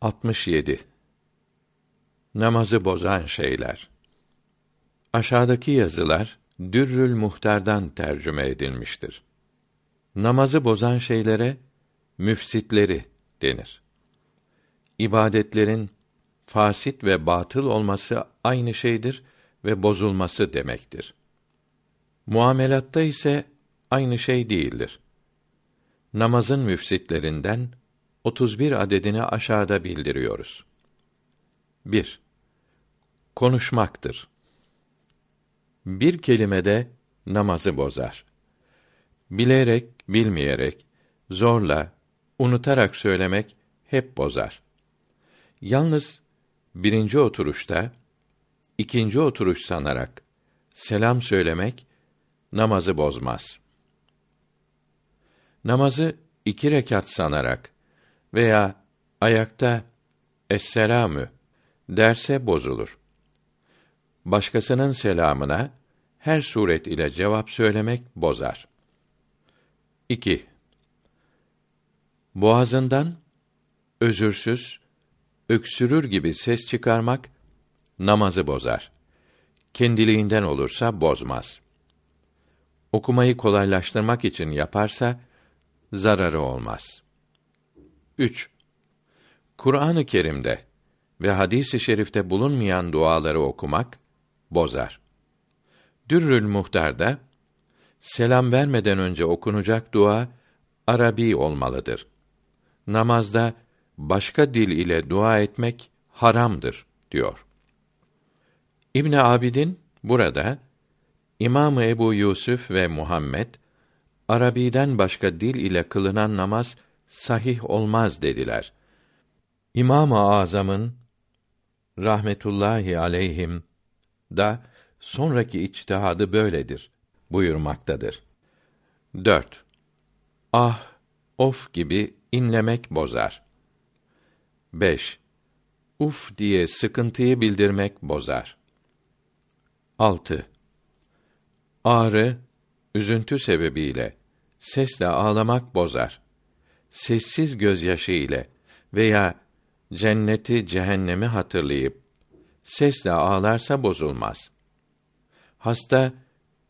67 Namazı bozan şeyler. Aşağıdaki yazılar Dürrül Muhtar'dan tercüme edilmiştir. Namazı bozan şeylere müfsitleri denir. İbadetlerin fasit ve batıl olması aynı şeydir ve bozulması demektir. Muamelatta ise aynı şey değildir. Namazın müfsitlerinden 31 adedini aşağıda bildiriyoruz. 1. Konuşmaktır. Bir kelimede namazı bozar. Bilerek, bilmeyerek, zorla, unutarak söylemek hep bozar. Yalnız birinci oturuşta, ikinci oturuş sanarak selam söylemek namazı bozmaz. Namazı iki rekat sanarak veya ayakta esselamü derse bozulur. Başkasının selamına her suret ile cevap söylemek bozar. 2. Boğazından özürsüz, öksürür gibi ses çıkarmak namazı bozar. Kendiliğinden olursa bozmaz. Okumayı kolaylaştırmak için yaparsa zararı olmaz. 3. Kur'an-ı Kerim'de ve hadis-i şerifte bulunmayan duaları okumak bozar. Dürrül Muhtar'da selam vermeden önce okunacak dua Arabi olmalıdır. Namazda başka dil ile dua etmek haramdır diyor. İbn Abidin burada İmam Ebu Yusuf ve Muhammed Arabiden başka dil ile kılınan namaz sahih olmaz dediler. İmam-ı Azam'ın rahmetullahi aleyhim da sonraki içtihadı böyledir buyurmaktadır. 4. Ah, of gibi inlemek bozar. 5. Uf diye sıkıntıyı bildirmek bozar. 6. Ağrı, üzüntü sebebiyle sesle ağlamak bozar. Sessiz gözyaşı ile veya cenneti cehennemi hatırlayıp sesle ağlarsa bozulmaz. Hasta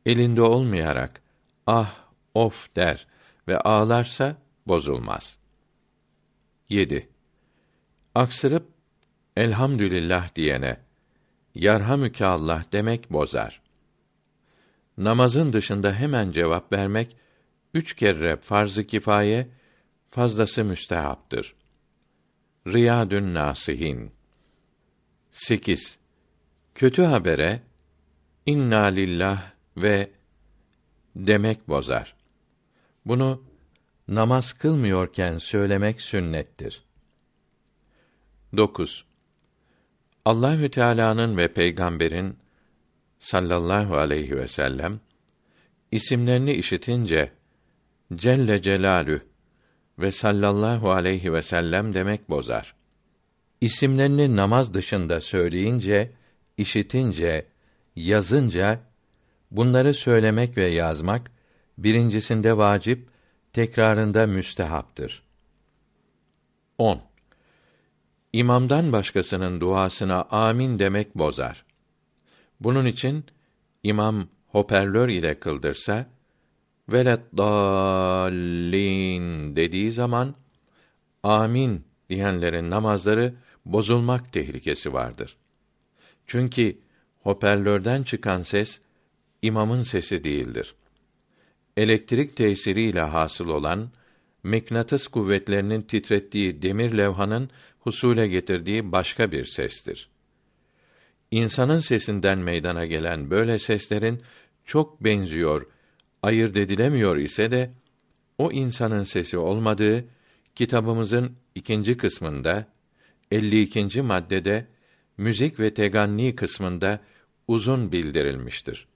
elinde olmayarak ah of der ve ağlarsa bozulmaz. 7. Aksırıp elhamdülillah diyene yarhamüke Allah demek bozar. Namazın dışında hemen cevap vermek üç kere farz-ı kifaye, fazlası müstehaptır. Riyadün Nasihin 8. Kötü habere inna lillah ve demek bozar. Bunu namaz kılmıyorken söylemek sünnettir. 9. Allahü Teala'nın ve peygamberin sallallahu aleyhi ve sellem isimlerini işitince Celle Celalü ve sallallahu aleyhi ve sellem demek bozar. İsimlerini namaz dışında söyleyince, işitince, yazınca bunları söylemek ve yazmak birincisinde vacip, tekrarında müstehaptır. 10. İmamdan başkasının duasına amin demek bozar. Bunun için imam hoparlör ile kıldırsa velet dallin dediği zaman amin diyenlerin namazları bozulmak tehlikesi vardır. Çünkü hoparlörden çıkan ses imamın sesi değildir. Elektrik tesiriyle hasıl olan mıknatıs kuvvetlerinin titrettiği demir levhanın husule getirdiği başka bir sestir. İnsanın sesinden meydana gelen böyle seslerin çok benziyor, ayırt edilemiyor ise de o insanın sesi olmadığı kitabımızın ikinci kısmında 52. maddede müzik ve teganni kısmında uzun bildirilmiştir.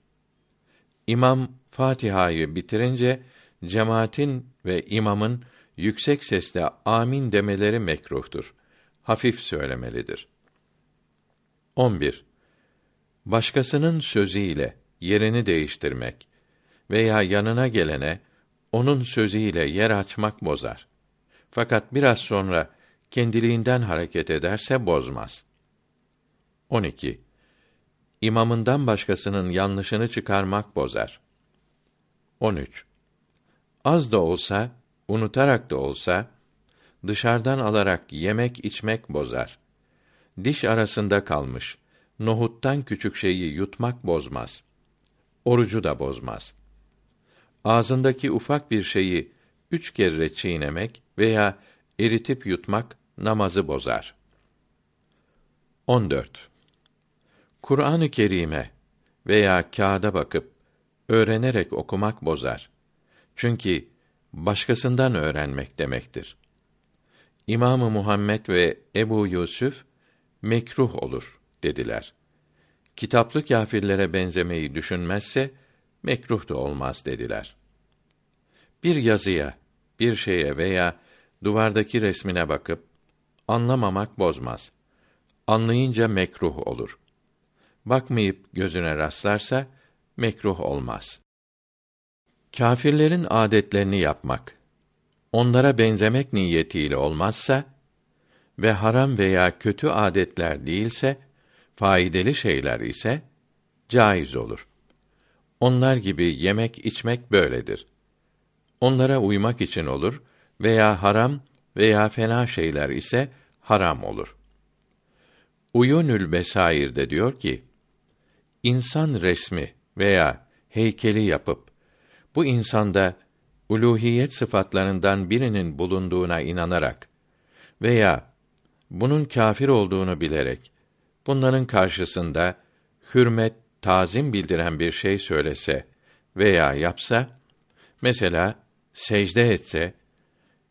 İmam Fatiha'yı bitirince cemaatin ve imamın yüksek sesle amin demeleri mekruhtur. Hafif söylemelidir. 11. Başkasının sözüyle yerini değiştirmek veya yanına gelene onun sözüyle yer açmak bozar. Fakat biraz sonra kendiliğinden hareket ederse bozmaz. 12. İmamından başkasının yanlışını çıkarmak bozar. 13. Az da olsa, unutarak da olsa dışarıdan alarak yemek içmek bozar. Diş arasında kalmış nohuttan küçük şeyi yutmak bozmaz. Orucu da bozmaz. Ağzındaki ufak bir şeyi üç kere çiğnemek veya eritip yutmak namazı bozar. 14. Kur'an-ı Kerim'e veya kağıda bakıp öğrenerek okumak bozar. Çünkü başkasından öğrenmek demektir. İmamı Muhammed ve Ebu Yusuf mekruh olur dediler. Kitaplı kâfirlere benzemeyi düşünmezse mekruh da olmaz dediler. Bir yazıya, bir şeye veya duvardaki resmine bakıp anlamamak bozmaz. Anlayınca mekruh olur. Bakmayıp gözüne rastlarsa mekruh olmaz. Kâfirlerin adetlerini yapmak onlara benzemek niyetiyle olmazsa ve haram veya kötü adetler değilse, faydalı şeyler ise caiz olur. Onlar gibi yemek içmek böyledir. Onlara uymak için olur veya haram veya fena şeyler ise haram olur. Uyunül Besair'de diyor ki, insan resmi veya heykeli yapıp bu insanda uluhiyet sıfatlarından birinin bulunduğuna inanarak veya bunun kâfir olduğunu bilerek bunların karşısında hürmet, tazim bildiren bir şey söylese veya yapsa mesela secde etse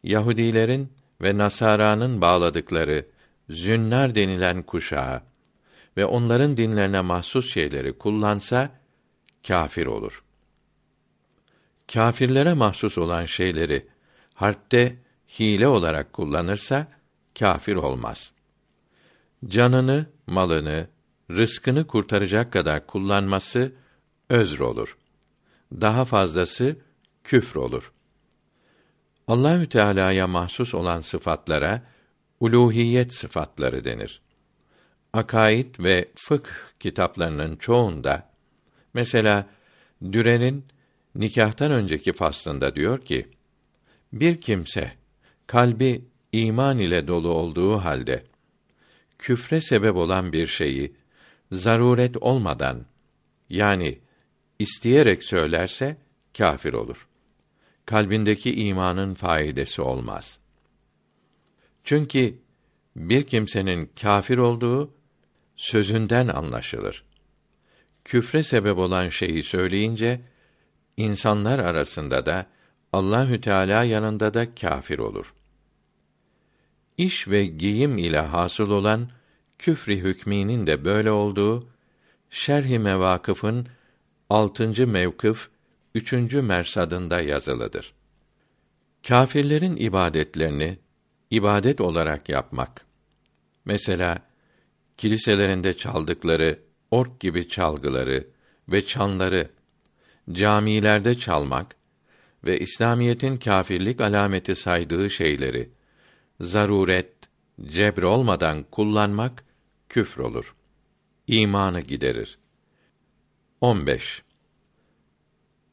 Yahudilerin ve Nasara'nın bağladıkları zünnar denilen kuşağı ve onların dinlerine mahsus şeyleri kullansa kâfir olur. Kâfirlere mahsus olan şeyleri harpte hile olarak kullanırsa kâfir olmaz. Canını, malını, rızkını kurtaracak kadar kullanması özr olur. Daha fazlası küfr olur. Allahü Teala'ya mahsus olan sıfatlara uluhiyet sıfatları denir. Akaid ve fıkh kitaplarının çoğunda mesela Dürer'in nikahtan önceki faslında diyor ki: Bir kimse kalbi iman ile dolu olduğu halde küfre sebep olan bir şeyi zaruret olmadan yani isteyerek söylerse kâfir olur. Kalbindeki imanın faidesi olmaz. Çünkü bir kimsenin kâfir olduğu sözünden anlaşılır. Küfre sebep olan şeyi söyleyince insanlar arasında da Allahü Teala yanında da kâfir olur iş ve giyim ile hasıl olan küfri hükminin de böyle olduğu Şerh-i Mevakıf'ın 6. mevkıf 3. mersadında yazılıdır. Kâfirlerin ibadetlerini ibadet olarak yapmak. Mesela kiliselerinde çaldıkları ork gibi çalgıları ve çanları camilerde çalmak ve İslamiyetin kâfirlik alameti saydığı şeyleri zaruret, cebr olmadan kullanmak küfr olur. İmanı giderir. 15.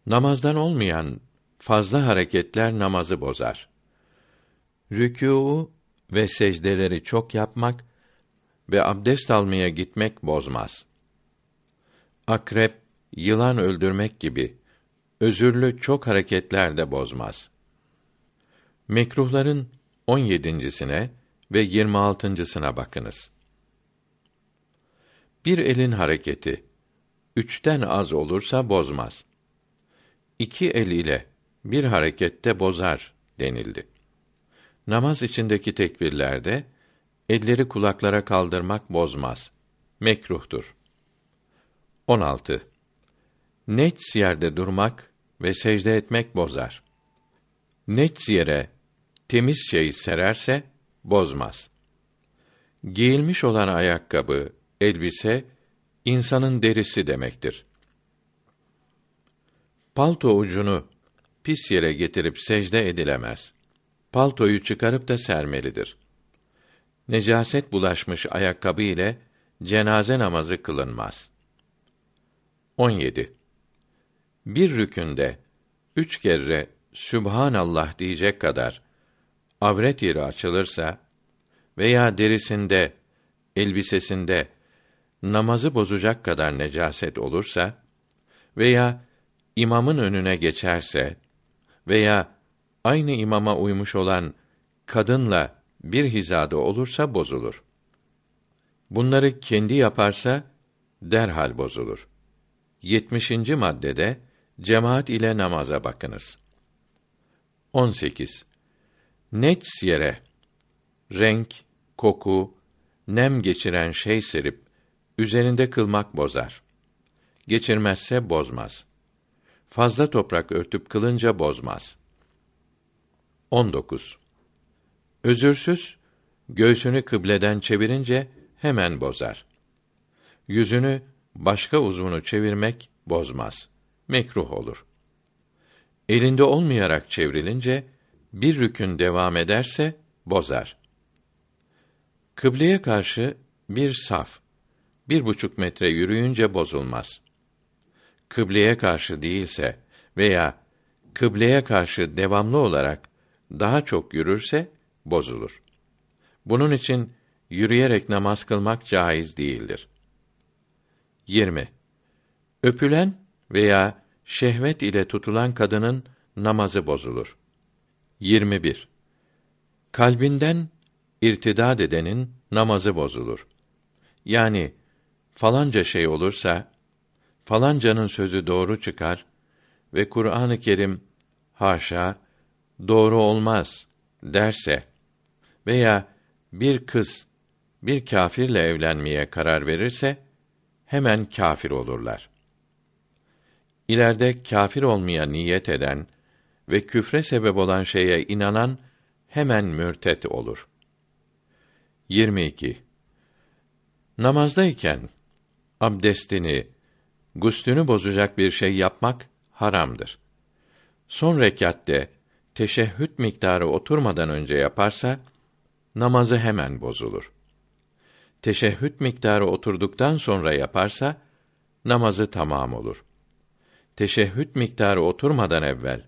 Namazdan olmayan fazla hareketler namazı bozar. Rükû ve secdeleri çok yapmak ve abdest almaya gitmek bozmaz. Akrep, yılan öldürmek gibi özürlü çok hareketler de bozmaz. Mekruhların 17.sine ve 26.sına bakınız. Bir elin hareketi üçten az olursa bozmaz. İki el ile bir harekette bozar denildi. Namaz içindeki tekbirlerde elleri kulaklara kaldırmak bozmaz. Mekruhtur. 16. Neç yerde durmak ve secde etmek bozar. Neç yere temiz şey sererse bozmaz. Giyilmiş olan ayakkabı, elbise insanın derisi demektir. Palto ucunu pis yere getirip secde edilemez. Paltoyu çıkarıp da sermelidir. necaset bulaşmış ayakkabı ile cenaze namazı kılınmaz. 17. Bir rükünde üç kere Sübhanallah diyecek kadar avret yeri açılırsa veya derisinde, elbisesinde namazı bozacak kadar necaset olursa veya imamın önüne geçerse veya aynı imama uymuş olan kadınla bir hizada olursa bozulur. Bunları kendi yaparsa derhal bozulur. 70. maddede cemaat ile namaza bakınız. 18. Nets yere renk, koku, nem geçiren şey serip üzerinde kılmak bozar. Geçirmezse bozmaz. Fazla toprak örtüp kılınca bozmaz. 19. Özürsüz göğsünü kıbleden çevirince hemen bozar. Yüzünü başka uzvunu çevirmek bozmaz. Mekruh olur. Elinde olmayarak çevrilince bir rükün devam ederse bozar. Kıbleye karşı bir saf, bir buçuk metre yürüyünce bozulmaz. Kıbleye karşı değilse veya kıbleye karşı devamlı olarak daha çok yürürse bozulur. Bunun için yürüyerek namaz kılmak caiz değildir. 20. Öpülen veya şehvet ile tutulan kadının namazı bozulur. 21. Kalbinden irtidad edenin namazı bozulur. Yani falanca şey olursa falancanın sözü doğru çıkar ve Kur'an-ı Kerim haşa doğru olmaz derse veya bir kız bir kâfirle evlenmeye karar verirse hemen kâfir olurlar. İleride kâfir olmaya niyet eden ve küfre sebep olan şeye inanan hemen mürtet olur. 22. Namazdayken abdestini, guslünü bozacak bir şey yapmak haramdır. Son rekatte teşehhüd miktarı oturmadan önce yaparsa namazı hemen bozulur. Teşehhüd miktarı oturduktan sonra yaparsa namazı tamam olur. Teşehhüd miktarı oturmadan evvel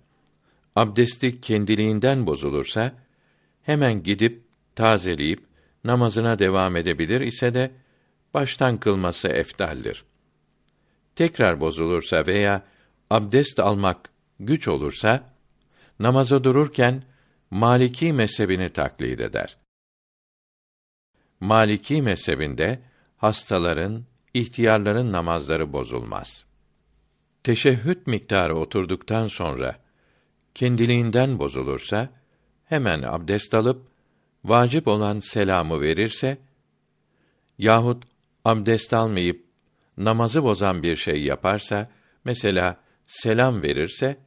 abdesti kendiliğinden bozulursa hemen gidip tazeleyip namazına devam edebilir ise de baştan kılması eftaldir. Tekrar bozulursa veya abdest almak güç olursa namaza dururken Maliki mezhebini taklit eder. Maliki mezhebinde hastaların, ihtiyarların namazları bozulmaz. Teşehhüd miktarı oturduktan sonra kendiliğinden bozulursa hemen abdest alıp vacip olan selamı verirse yahut abdest almayıp namazı bozan bir şey yaparsa mesela selam verirse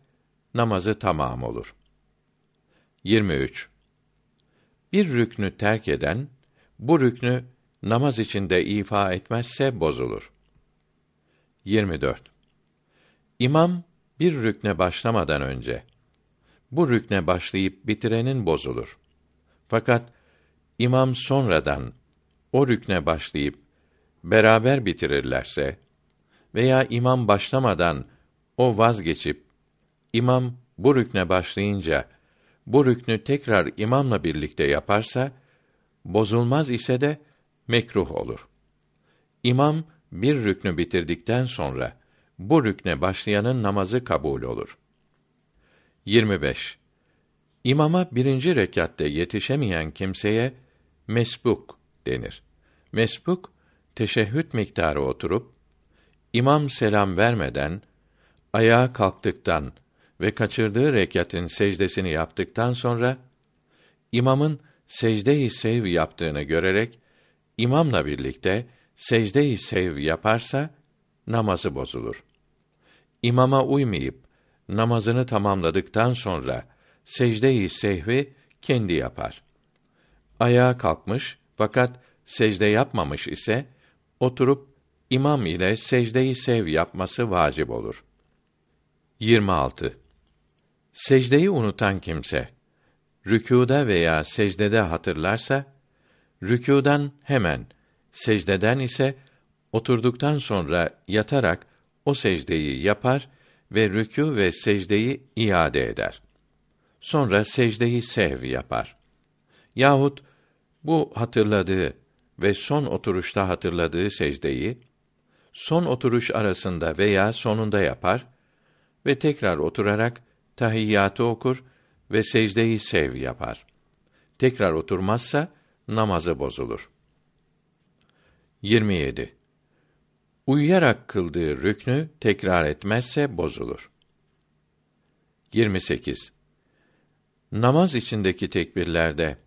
namazı tamam olur. 23. Bir rüknü terk eden bu rüknü namaz içinde ifa etmezse bozulur. 24. İmam bir rükne başlamadan önce bu rükne başlayıp bitirenin bozulur. Fakat imam sonradan o rükne başlayıp beraber bitirirlerse veya imam başlamadan o vazgeçip imam bu rükne başlayınca bu rüknü tekrar imamla birlikte yaparsa bozulmaz ise de mekruh olur. İmam bir rüknü bitirdikten sonra bu rükne başlayanın namazı kabul olur. 25. İmama birinci rekatte yetişemeyen kimseye mesbuk denir. Mesbuk teşehhüd miktarı oturup imam selam vermeden ayağa kalktıktan ve kaçırdığı rekatın secdesini yaptıktan sonra imamın secde-i sev yaptığını görerek imamla birlikte secde-i sev yaparsa namazı bozulur. İmama uymayıp namazını tamamladıktan sonra secde-i sehvi kendi yapar. Ayağa kalkmış fakat secde yapmamış ise oturup imam ile secde-i sev yapması vacip olur. 26. Secdeyi unutan kimse rükûda veya secdede hatırlarsa Rükûdan hemen, secdeden ise oturduktan sonra yatarak o secdeyi yapar ve rükû ve secdeyi iade eder. Sonra secdeyi sev yapar. Yahut bu hatırladığı ve son oturuşta hatırladığı secdeyi son oturuş arasında veya sonunda yapar ve tekrar oturarak tahiyyatı okur ve secdeyi sev yapar. Tekrar oturmazsa namazı bozulur. 27. Uyuyarak kıldığı rüknü tekrar etmezse bozulur. 28. Namaz içindeki tekbirlerde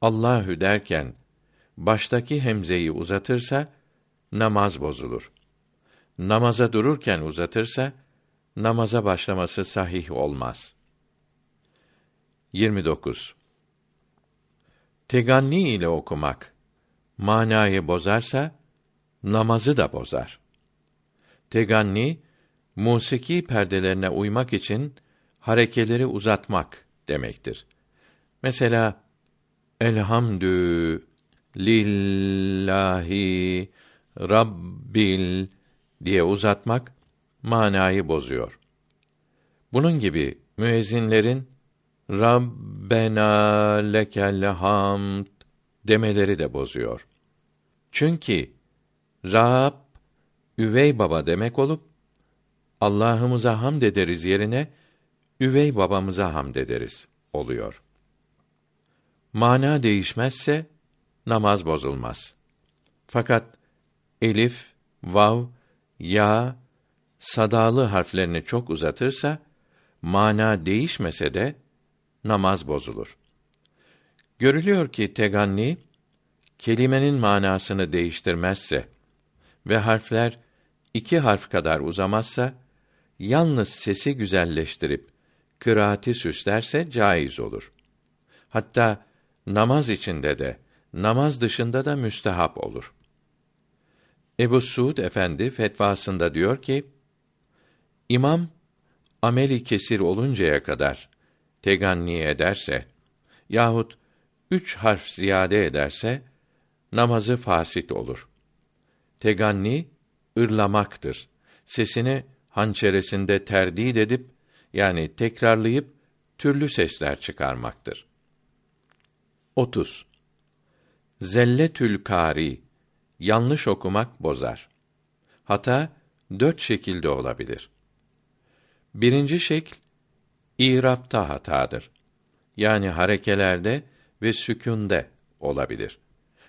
Allahü derken baştaki hemzeyi uzatırsa namaz bozulur. Namaza dururken uzatırsa namaza başlaması sahih olmaz. 29. Teganni ile okumak manayı bozarsa namazı da bozar. Teganni musiki perdelerine uymak için harekeleri uzatmak demektir. Mesela elhamdü lillahi rabbil diye uzatmak manayı bozuyor. Bunun gibi müezzinlerin Rabbena lekel hamd demeleri de bozuyor. Çünkü Rab üvey baba demek olup Allah'ımıza hamd ederiz yerine üvey babamıza hamd ederiz oluyor. Mana değişmezse namaz bozulmaz. Fakat elif, vav, ya, sadalı harflerini çok uzatırsa mana değişmese de namaz bozulur. Görülüyor ki teganni kelimenin manasını değiştirmezse ve harfler iki harf kadar uzamazsa yalnız sesi güzelleştirip kıraati süslerse caiz olur. Hatta namaz içinde de namaz dışında da müstehap olur. Ebu Suud Efendi fetvasında diyor ki: İmam ameli kesir oluncaya kadar teganni ederse yahut üç harf ziyade ederse namazı fasit olur. Teganni ırlamaktır. Sesini hançeresinde terdid edip yani tekrarlayıp türlü sesler çıkarmaktır. 30. Zelletül kari yanlış okumak bozar. Hata dört şekilde olabilir. Birinci şekl İrapta hatadır. Yani harekelerde ve sükünde olabilir.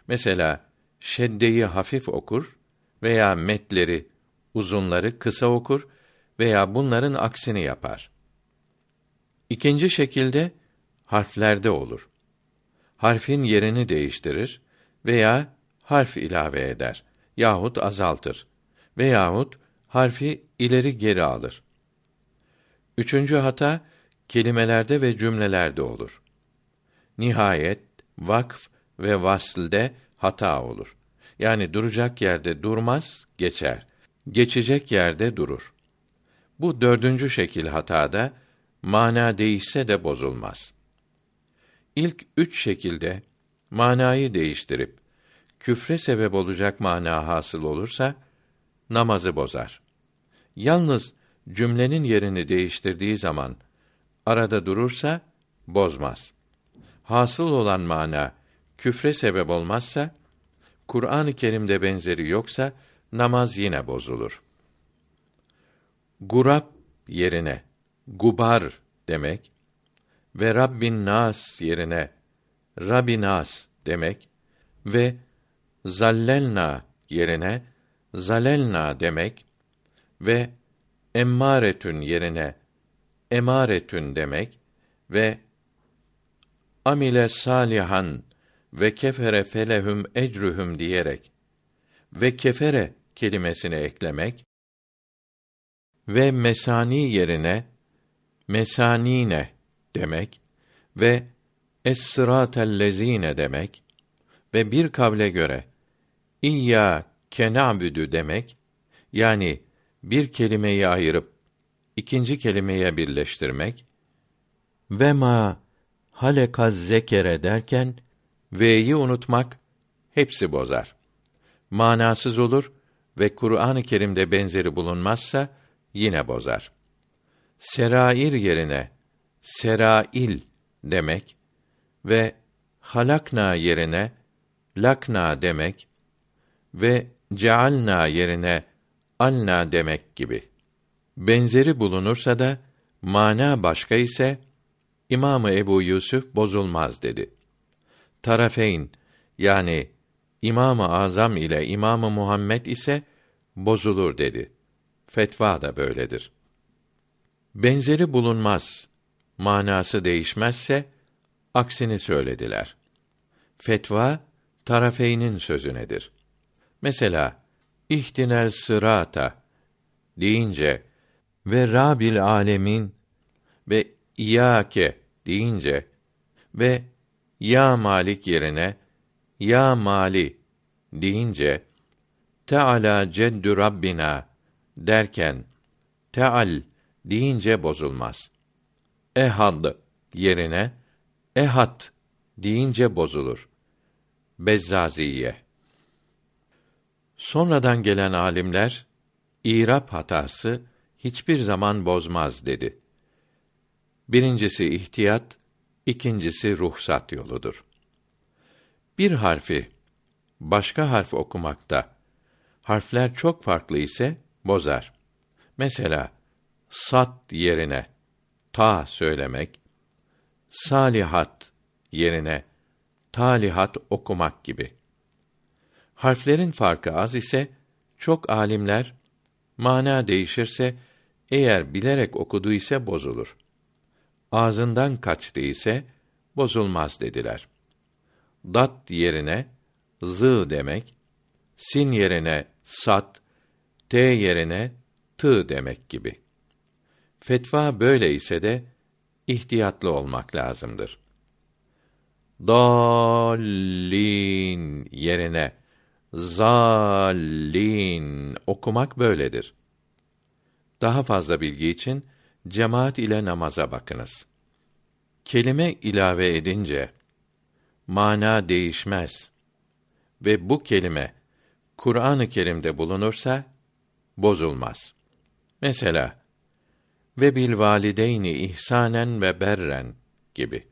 Mesela şeddeyi hafif okur veya metleri uzunları kısa okur veya bunların aksini yapar. İkinci şekilde harflerde olur. Harfin yerini değiştirir veya harf ilave eder yahut azaltır veyahut harfi ileri geri alır. Üçüncü hata kelimelerde ve cümlelerde olur. Nihayet, vakf ve vaslde hata olur. Yani duracak yerde durmaz, geçer. Geçecek yerde durur. Bu dördüncü şekil hatada mana değişse de bozulmaz. İlk üç şekilde manayı değiştirip küfre sebep olacak mana hasıl olursa namazı bozar. Yalnız cümlenin yerini değiştirdiği zaman arada durursa bozmaz. Hasıl olan mana küfre sebep olmazsa Kur'an-ı Kerim'de benzeri yoksa namaz yine bozulur. Gurab yerine gubar demek ve Rabbin Nas yerine Rabinas demek ve zallelna yerine zalelna demek ve emmaretün yerine emaretün demek ve amile salihan ve kefere felehum ecruhum diyerek ve kefere kelimesini eklemek ve mesani yerine mesanine demek ve es-sıratellezine demek ve bir kavle göre İyya kenabüdü demek yani bir kelimeyi ayırıp ikinci kelimeye birleştirmek ve ma halekaz zekere derken V'yi unutmak hepsi bozar. Manasız olur ve Kur'an-ı Kerim'de benzeri bulunmazsa yine bozar. Serair yerine serail demek ve halakna yerine lakna demek ve cealna yerine alna demek gibi. Benzeri bulunursa da mana başka ise İmamı Ebu Yusuf bozulmaz dedi. Tarafeyn yani İmamı Azam ile İmamı Muhammed ise bozulur dedi. Fetva da böyledir. Benzeri bulunmaz, manası değişmezse aksini söylediler. Fetva tarafeynin sözünedir. Mesela ihtinel sırata deyince ve Rabil alemin ve İyâke deyince ve ya Malik yerine ya Mali deyince Teala ceddü Rabbina derken Teal deyince bozulmaz. Ehad yerine Ehat deyince bozulur. Bezzaziye Sonradan gelen alimler İrap hatası hiçbir zaman bozmaz dedi. Birincisi ihtiyat, ikincisi ruhsat yoludur. Bir harfi başka harf okumakta harfler çok farklı ise bozar. Mesela sat yerine ta söylemek, salihat yerine talihat okumak gibi. Harflerin farkı az ise çok alimler mana değişirse eğer bilerek okudu ise bozulur. Ağzından kaçtı ise bozulmaz dediler. Dat yerine zı demek, sin yerine sat, t yerine tı demek gibi. Fetva böyle ise de ihtiyatlı olmak lazımdır. Dallin yerine zallin okumak böyledir. Daha fazla bilgi için cemaat ile namaza bakınız. Kelime ilave edince mana değişmez ve bu kelime Kur'an-ı Kerim'de bulunursa bozulmaz. Mesela ve bil valideyni ihsanen ve berren gibi.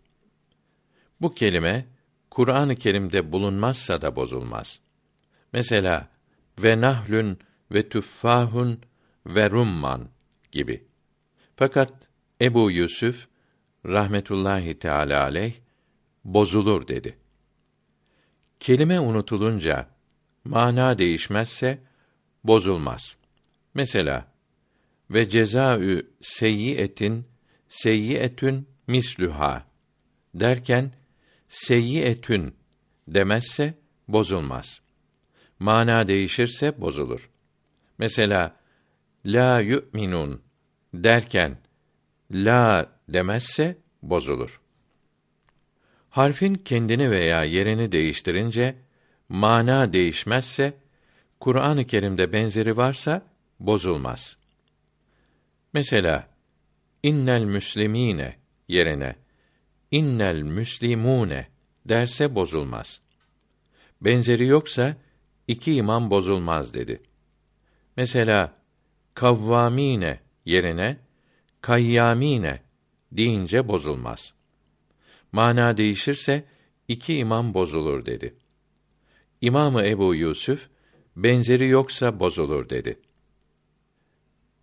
Bu kelime Kur'an-ı Kerim'de bulunmazsa da bozulmaz. Mesela ve nahlün ve tüffahun ve rumman gibi. Fakat Ebu Yusuf rahmetullahi teala aleyh bozulur dedi. Kelime unutulunca mana değişmezse bozulmaz. Mesela ve cezaü seyyiyetin seyyiyetün mislüha derken seyyiyetün demezse bozulmaz. Mana değişirse bozulur. Mesela la yu'minun derken la demezse bozulur. Harfin kendini veya yerini değiştirince mana değişmezse Kur'an-ı Kerim'de benzeri varsa bozulmaz. Mesela innel müslimine yerine innel müslimune derse bozulmaz. Benzeri yoksa iki imam bozulmaz dedi. Mesela kavvamine yerine kayyamine deyince bozulmaz. Mana değişirse iki imam bozulur dedi. İmamı Ebu Yusuf benzeri yoksa bozulur dedi.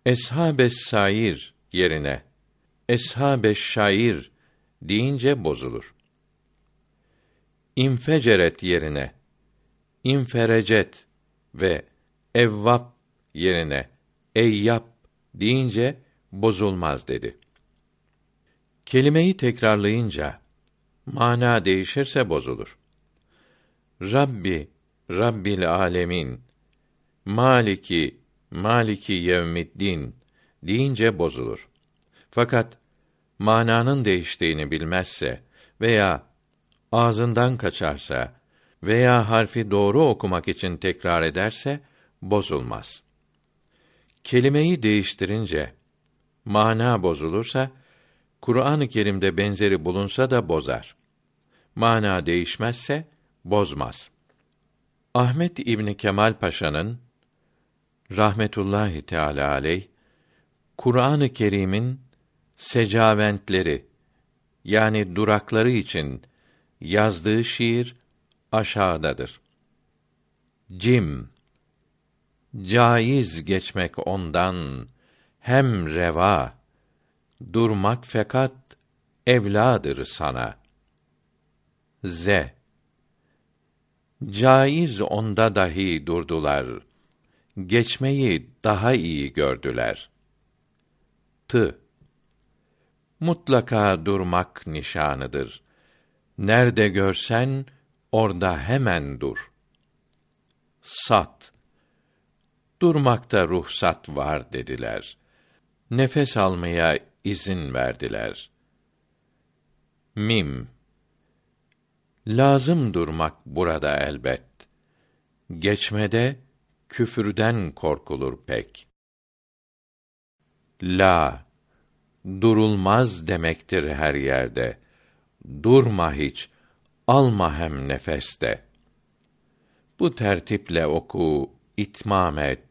Eshabes sair yerine eshabeş şair deyince bozulur. İnfeceret yerine inferecet ve evvap yerine eyyap deyince bozulmaz dedi. Kelimeyi tekrarlayınca mana değişirse bozulur. Rabbi, Rabbil alemin, Maliki, Maliki yevmiddin deyince bozulur. Fakat mananın değiştiğini bilmezse veya ağzından kaçarsa veya harfi doğru okumak için tekrar ederse bozulmaz. Kelimeyi değiştirince mana bozulursa Kur'an-ı Kerim'de benzeri bulunsa da bozar. mana değişmezse bozmaz. Ahmet İbni Kemal Paşa'nın rahmetullahi teala aleyh Kur'an-ı Kerim'in secaventleri yani durakları için yazdığı şiir aşağıdadır. Cim Caiz geçmek ondan hem reva durmak fakat evladır sana. Z Caiz onda dahi durdular. Geçmeyi daha iyi gördüler. T Mutlaka durmak nişanıdır. Nerede görsen orada hemen dur. Sat Durmakta ruhsat var dediler. Nefes almaya izin verdiler. Mim Lazım durmak burada elbet. Geçmede küfürden korkulur pek. La durulmaz demektir her yerde. Durma hiç, alma hem nefeste. Bu tertiple oku, itmam et,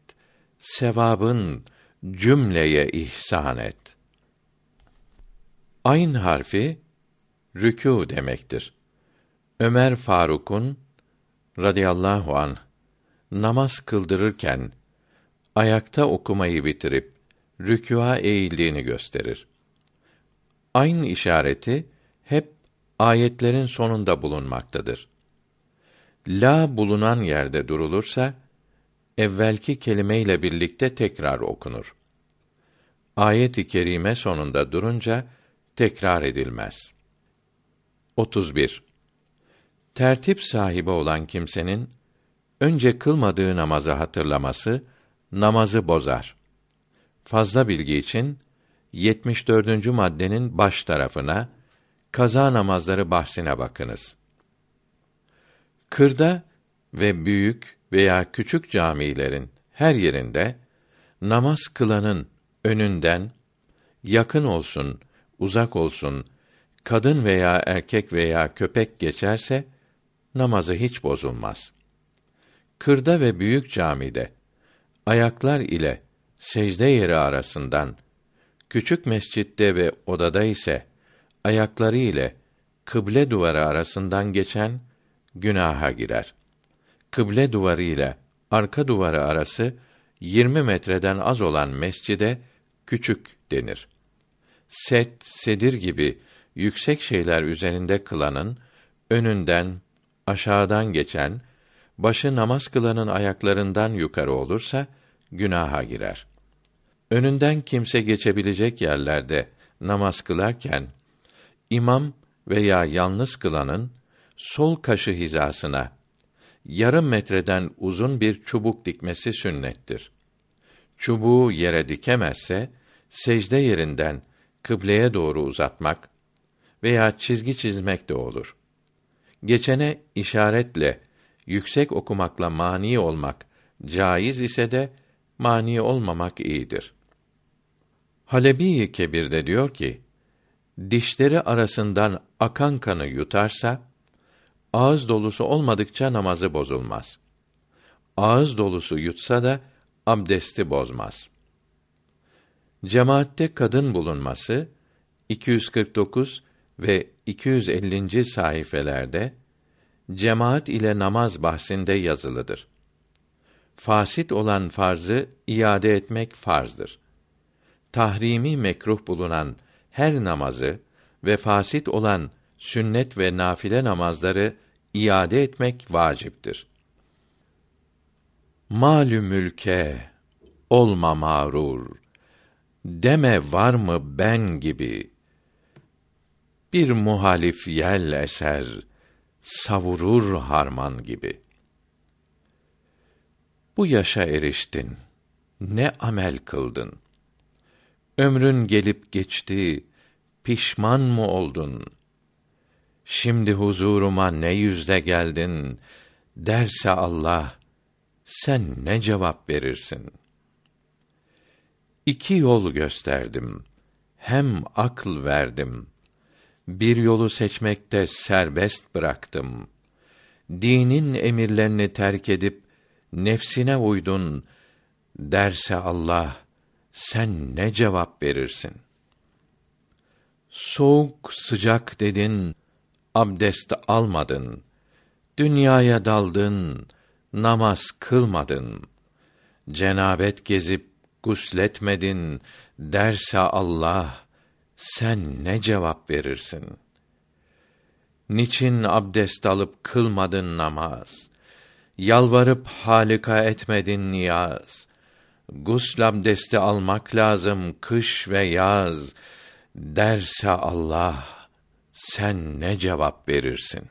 sevabın cümleye ihsan et. Ayn harfi rükû demektir. Ömer Faruk'un radıyallahu an namaz kıldırırken ayakta okumayı bitirip rükûa eğildiğini gösterir. Aynı işareti hep ayetlerin sonunda bulunmaktadır. La bulunan yerde durulursa evvelki kelimeyle birlikte tekrar okunur. Ayet-i kerime sonunda durunca tekrar edilmez. 31. Tertip sahibi olan kimsenin önce kılmadığı namazı hatırlaması namazı bozar. Fazla bilgi için 74. maddenin baş tarafına kaza namazları bahsine bakınız. Kırda ve büyük veya küçük camilerin her yerinde namaz kılanın önünden yakın olsun, uzak olsun, kadın veya erkek veya köpek geçerse namazı hiç bozulmaz. Kırda ve büyük camide ayaklar ile secde yeri arasından küçük mescitte ve odada ise ayakları ile kıble duvarı arasından geçen günaha girer kıble duvarı ile arka duvarı arası 20 metreden az olan mescide küçük denir. Set, sedir gibi yüksek şeyler üzerinde kılanın önünden, aşağıdan geçen, başı namaz kılanın ayaklarından yukarı olursa günaha girer. Önünden kimse geçebilecek yerlerde namaz kılarken imam veya yalnız kılanın sol kaşı hizasına yarım metreden uzun bir çubuk dikmesi sünnettir. Çubuğu yere dikemezse secde yerinden kıbleye doğru uzatmak veya çizgi çizmek de olur. Geçene işaretle yüksek okumakla mani olmak caiz ise de mani olmamak iyidir. Halebi Kebir'de diyor ki, dişleri arasından akan kanı yutarsa, ağız dolusu olmadıkça namazı bozulmaz. Ağız dolusu yutsa da abdesti bozmaz. Cemaatte kadın bulunması 249 ve 250. sayfelerde cemaat ile namaz bahsinde yazılıdır. Fasit olan farzı iade etmek farzdır. Tahrimi mekruh bulunan her namazı ve fasit olan sünnet ve nafile namazları iade etmek vaciptir. Malü mülke olma mağrur. Deme var mı ben gibi. Bir muhalif yel eser, savurur harman gibi. Bu yaşa eriştin. Ne amel kıldın? Ömrün gelip geçti, pişman mı oldun?' Şimdi huzuruma ne yüzde geldin derse Allah sen ne cevap verirsin? İki yol gösterdim. Hem akıl verdim. Bir yolu seçmekte serbest bıraktım. Dinin emirlerini terk edip nefsine uydun derse Allah sen ne cevap verirsin? Soğuk sıcak dedin, abdest almadın. Dünyaya daldın, namaz kılmadın. Cenabet gezip gusletmedin derse Allah sen ne cevap verirsin? Niçin abdest alıp kılmadın namaz? Yalvarıp halika etmedin niyaz. Gusl abdesti almak lazım kış ve yaz. Derse Allah, sen ne cevap verirsin?